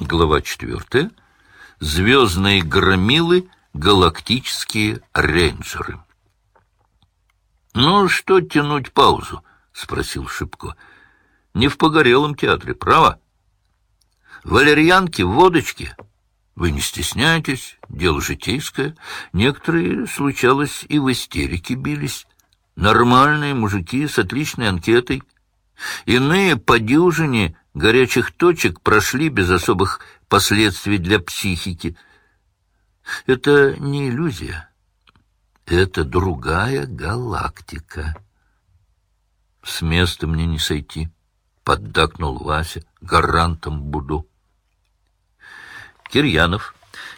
Глава четвертая. Звездные громилы, галактические рейнджеры. «Ну, что тянуть паузу?» — спросил Шипко. «Не в погорелом театре, право? Валерьянки, водочки. Вы не стесняйтесь, дело житейское. Некоторые, случалось, и в истерике бились. Нормальные мужики с отличной анкетой. Иные по дюжине горячих точек прошли без особых последствий для психики. Это не иллюзия. Это другая галактика. С места мне не сойти, — поддакнул Вася, — гарантом буду. Кирьянов,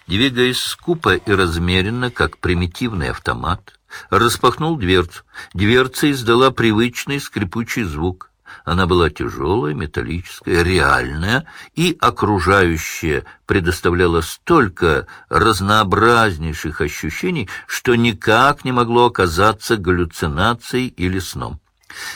двигаясь скупо и размеренно, как примитивный автомат, распахнул дверцу. Дверца издала привычный скрипучий звук. Она была тяжелая, металлическая, реальная, и окружающая предоставляла столько разнообразнейших ощущений, что никак не могло оказаться галлюцинацией или сном.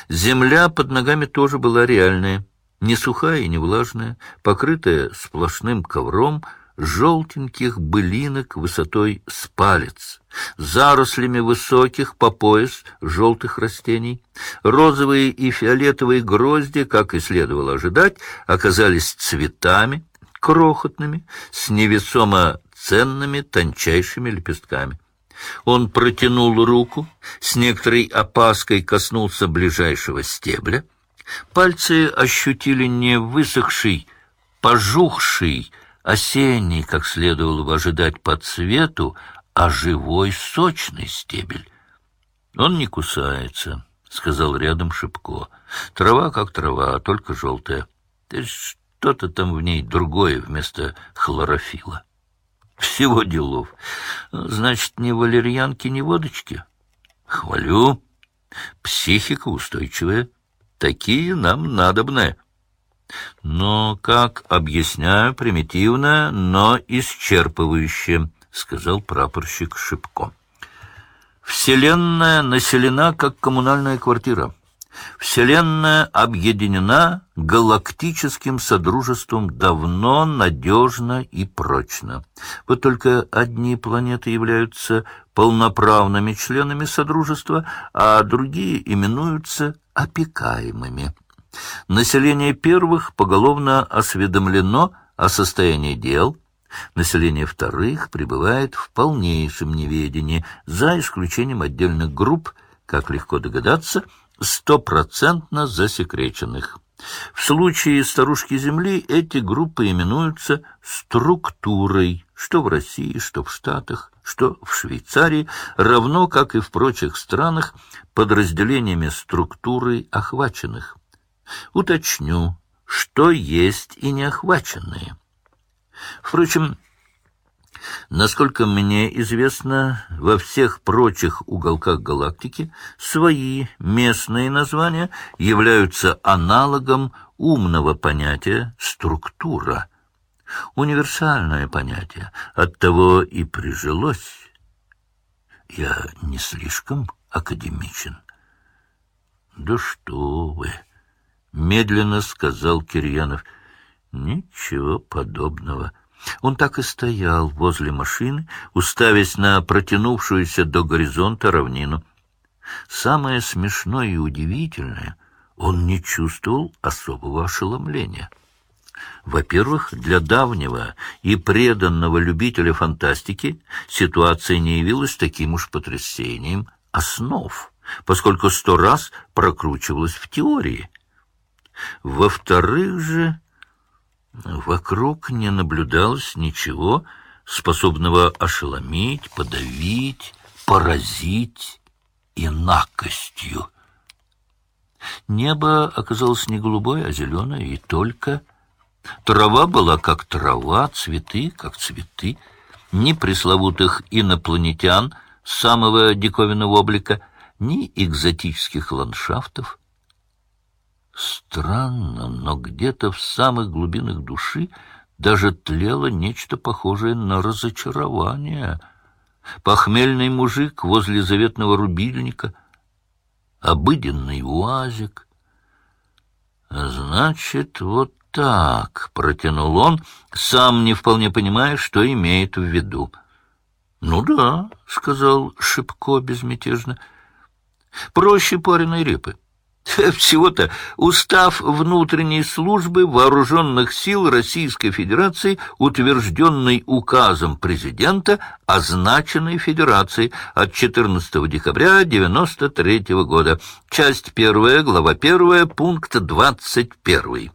Земля под ногами тоже была реальная, не сухая и не влажная, покрытая сплошным ковром, желтеньких былинок высотой с палец, зарослями высоких по пояс желтых растений. Розовые и фиолетовые грозди, как и следовало ожидать, оказались цветами, крохотными, с невесомо ценными тончайшими лепестками. Он протянул руку, с некоторой опаской коснулся ближайшего стебля. Пальцы ощутили не высохший, пожухший, осенний, как следовало бы ожидать по цвету, а живой сочный стебель. Он не кусается, — сказал рядом Шипко. Трава как трава, только желтая. Что-то там в ней другое вместо хлорофила. Всего делов. Значит, ни валерьянки, ни водочки? Хвалю. Психика устойчивая. Такие нам надобны. Но, как объясняю, примитивно, но исчерпывающе, — сказал прапорщик Шипко. Вселенная населена, как коммунальная квартира. Вселенная объединена галактическим содружеством давно, надежно и прочно. Вот только одни планеты являются полноправными членами Содружества, а другие именуются опекаемыми. Население первых поголовно осведомлено о состоянии дел, население вторых пребывает в полнейшем неведении, за исключением отдельных групп, как легко догадаться, стопроцентно засекреченных. В случае старушки Земли эти группы именуются структурой, что в России, что в Штатах, что в Швейцарии, равно как и в прочих странах, подразделениями структуры охваченных. Уточню, что есть и неохваченные. Впрочем, насколько мне известно, во всех прочих уголках галактики свои местные названия являются аналогом умного понятия «структура». Универсальное понятие, оттого и прижилось. Я не слишком академичен. Да что вы! — медленно сказал Кирьянов. «Ничего подобного». Он так и стоял возле машины, уставясь на протянувшуюся до горизонта равнину. Самое смешное и удивительное — он не чувствовал особого ошеломления. Во-первых, для давнего и преданного любителя фантастики ситуация не явилась таким уж потрясением основ, поскольку сто раз прокручивалась в теории — во-вторых же, вокруг не наблюдалось ничего, способного ошеломить, подавить, поразить инакостью. Небо оказалось не голубое, а зеленое, и только... Трава была как трава, цветы как цветы, ни пресловутых инопланетян самого диковинного облика, ни экзотических ландшафтов. Странно, но где-то в самых глубинах души даже тлело нечто похожее на разочарование. Похмельный мужик возле заветного рубильника, обыденный уазик. Значит, вот так», — протянул он, сам не вполне понимая, что имеет в виду. «Ну да», — сказал Шипко безмятежно, — «проще пареной репы». Всего-то устав внутренней службы вооруженных сил Российской Федерации, утвержденный указом президента, означенной Федерации от 14 декабря 1993 года. Часть 1, глава 1, пункт 21.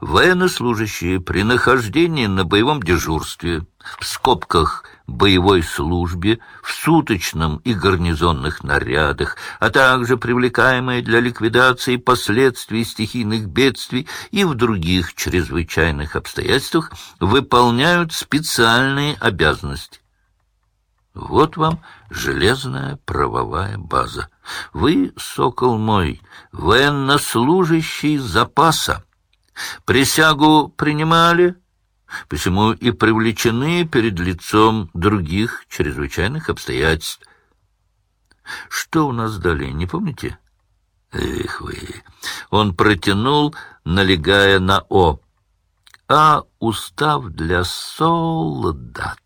Военнослужащие при нахождении на боевом дежурстве, в скобках боевой службе, в суточном и гарнизонных нарядах, а также привлекаемые для ликвидации последствий стихийных бедствий и в других чрезвычайных обстоятельствах, выполняют специальные обязанности. Вот вам железная правовая база. Вы, сокол мой, военнослужащий запаса. Присягу принимали, посему и привлечены перед лицом других чрезвычайных обстоятельств. Что у нас далее, не помните? Эх вы! Он протянул, налегая на «о». А устав для солдата...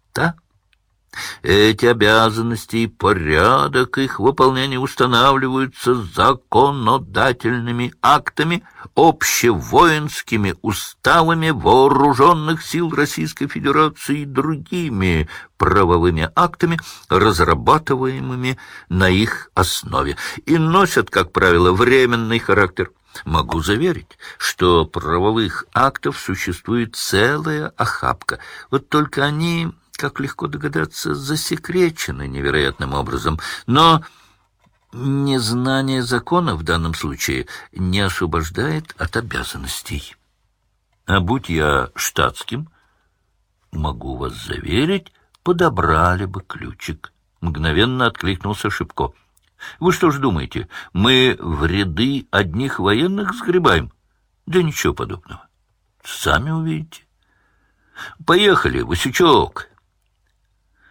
Эти обязанности и порядок их выполнения устанавливаются законодательными актами, общевоинскими уставами вооруженных сил Российской Федерации и другими правовыми актами, разрабатываемыми на их основе, и носят, как правило, временный характер. Могу заверить, что правовых актов существует целая охапка, вот только они как легко догадаться, засекречены невероятным образом, но незнание закона в данном случае не освобождает от обязанностей. А будь я штатским, могу вас заверить, подобрали бы ключик. Мгновенно откликнулся Шипко. Вы что ж думаете, мы в ряды одних военных сгребаем? Да ничего подобного. Сами увидите. Поехали, Васючок.